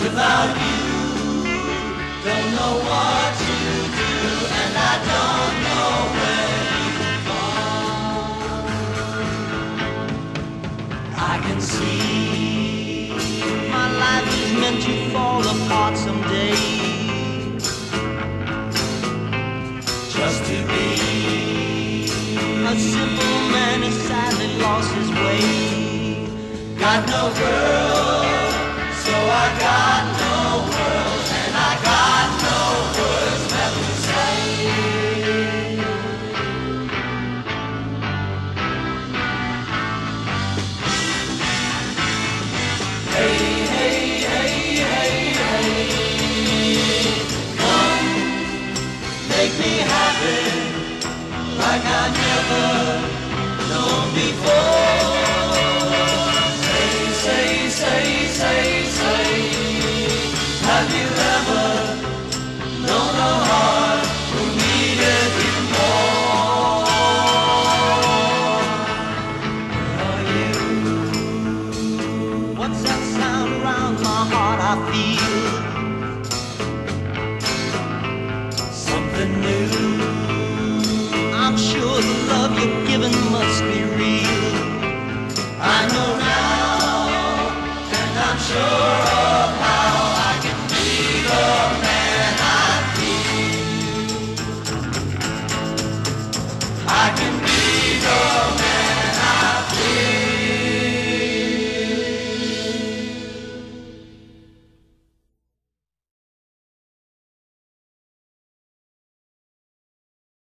Without you, don't know what see my life is meant to fall apart someday. Just to be a simple man who sadly lost his way. Got no girl, so I got like I never known before. Say, say, say, say, say. Have you ever known a heart who needed you more? Are you? What's that sound around my heart? I feel love you're giving must be real.